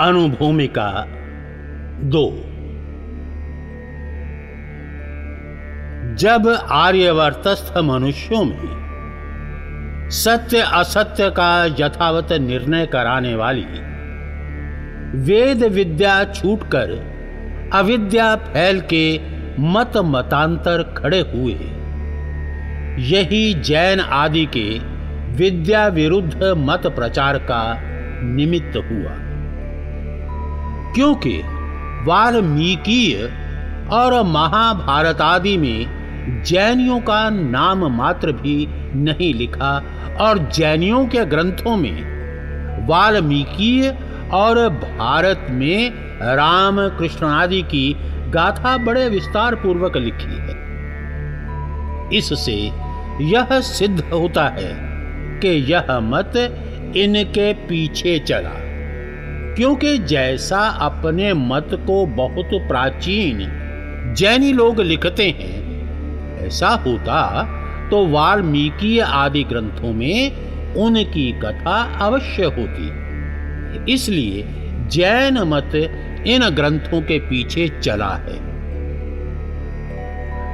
अनुभूमिका दो, जब आर्यवर्तस्थ मनुष्यों में सत्य असत्य का यथावत निर्णय कराने वाली वेद विद्या छूटकर अविद्या फैल के मत मतांतर खड़े हुए, यही जैन आदि के विद्या विरुद्ध मत प्रचार का निमित्त हुआ। क्योंकि वाल्मीकीय और महाभारत आदि में जैनियों का नाम मात्र भी नहीं लिखा और जैनियों के ग्रंथों में वाल्मीकीय और भारत में राम कृष्ण आदि की गाथा बड़े विस्तार पूर्वक लिखी है। इससे यह सिद्ध होता है कि यह मत इनके पीछे चला। क्योंकि जैसा अपने मत को बहुत प्राचीन जैनी लोग लिखते हैं, ऐसा होता तो वाल्मीकि आदि ग्रंथों में उनकी कथा अवश्य होती। इसलिए जैन मत इन ग्रंथों के पीछे चला है।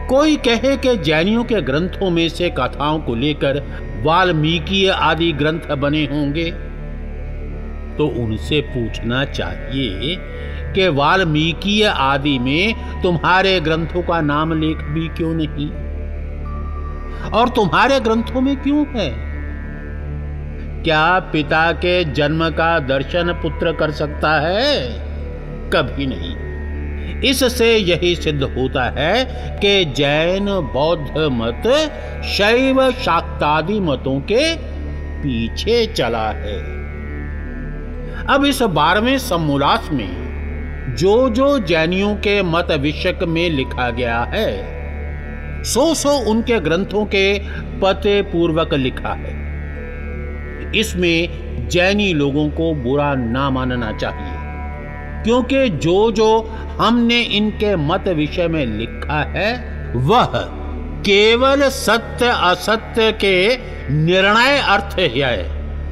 कोई कहे कि जैनियों के ग्रंथों में से कथाओं को लेकर वाल्मीकि आदि ग्रंथ बने होंगे? तो उनसे पूछना चाहिए कि वाल्मीकि आदि में तुम्हारे ग्रंथों का नाम लेख भी क्यों नहीं? और तुम्हारे ग्रंथों में क्यों है? क्या पिता के जन्म का दर्शन पुत्र कर सकता है? कभी नहीं। इससे यही सिद्ध होता है कि जैन, बौद्ध मत शैव शाक्तादि मतों के पीछे चला है। अब इस बारहवें समूलास में जो जो जैनियों के मत विषयक में लिखा गया है सो सो उनके ग्रंथों के पते पूर्वक लिखा है। इसमें जैनी लोगों को बुरा ना मानना चाहिए, क्योंकि जो जो हमने इनके मत विषय में लिखा है, वह केवल सत्य असत्य के निर्णय अर्थ है।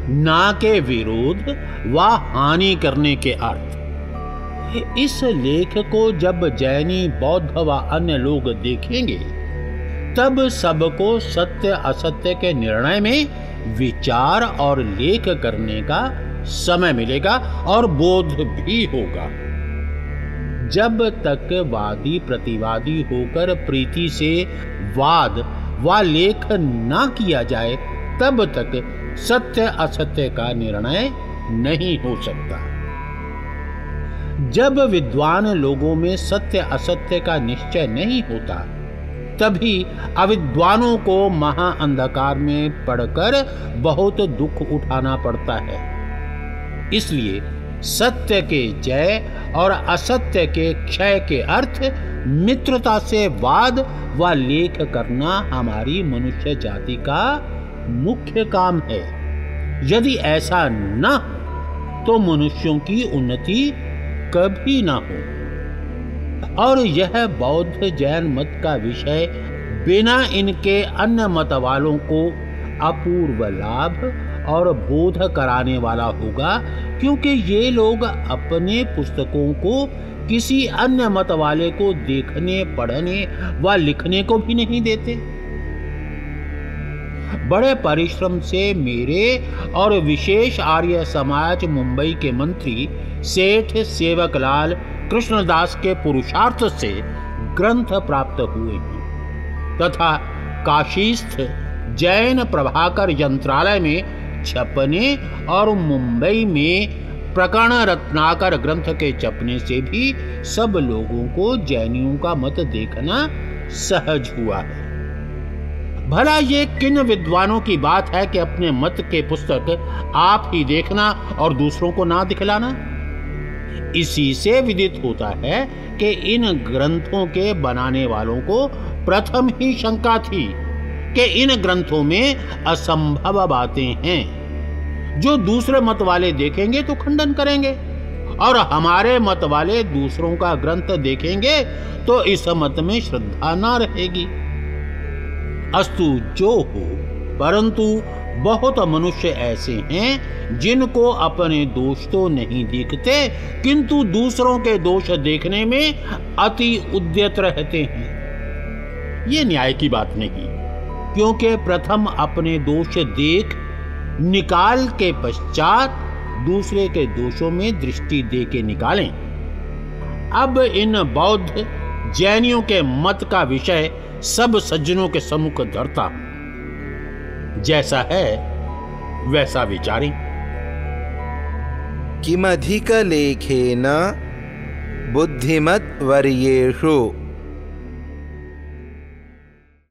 ना के विरोध व हानि करने के अर्थ। इस लेख को जब जैनी, बौद्ध व अन्य लोग देखेंगे, तब सबको सत्य, असत्य के निर्णय में विचार और लेख करने का समय मिलेगा और बोध भी होगा। जब तक वादी प्रतिवादी होकर प्रीति से वाद व वा लेख ना किया जाए, तब तक सत्य असत्य का निर्णय नहीं हो सकता। जब विद्वान लोगों में सत्य असत्य का निश्चय नहीं होता, तभी अविद्वानों को महा अंधकार में पड़कर बहुत दुख उठाना पड़ता है। इसलिए सत्य के जय और असत्य के क्षय के अर्थ मित्रता से वाद व वा लेख करना हमारी मनुष्य जाति का मुख्य काम है। यदि ऐसा न तो मनुष्यों की उन्नति कभी ना हो। और यह बौद्ध जैन मत का विषय बिना इनके अन्य मत वालों को अपूर्व लाभ और बोध कराने वाला होगा, क्योंकि ये लोग अपने पुस्तकों को किसी अन्य मत वाले को देखने, पढ़ने व लिखने को भी नहीं देते। बड़े परिश्रम से मेरे और विशेष आर्य समाज मुंबई के मंत्री सेठ सेवकलाल कृष्णदास के पुरुषार्थ से ग्रंथ प्राप्त हुए हैं। तथा काशीस्थ जैन प्रभाकर यंत्रालय में छपने और मुंबई में प्रकरण रत्नाकर ग्रंथ के छपने से भी सब लोगों को जैनियों का मत देखना सहज हुआ है। भला ये किन विद्वानों की बात है कि अपने मत के पुस्तक आप ही देखना और दूसरों को ना दिखलाना? इसी से विदित होता है कि इन ग्रंथों के बनाने वालों को प्रथम ही शंका थी कि इन ग्रंथों में असंभव बातें हैं। जो दूसरे मत वाले देखेंगे तो खंडन करेंगे, और हमारे मत वाले दूसरों का ग्रंथ देखेंगे तो इस मत में श्रद्धा ना रहेगी। अस्तु जो हो, परंतु बहुत मनुष्य ऐसे हैं जिनको अपने दोष तो नहीं दिखते, किंतु दूसरों के दोष देखने में अति उद्यत रहते हैं। ये न्याय की बात नहीं, क्योंकि प्रथम अपने दोष देख, निकाल के पश्चात दूसरे के दोषों में दृष्टि दे के निकालें। अब इन बौद्ध जैनियों के मत का विषय सब सज्जनों के सम्मुख धरता जैसा है वैसा विचारी। किमधिक न बुद्धिमत वर्येषु।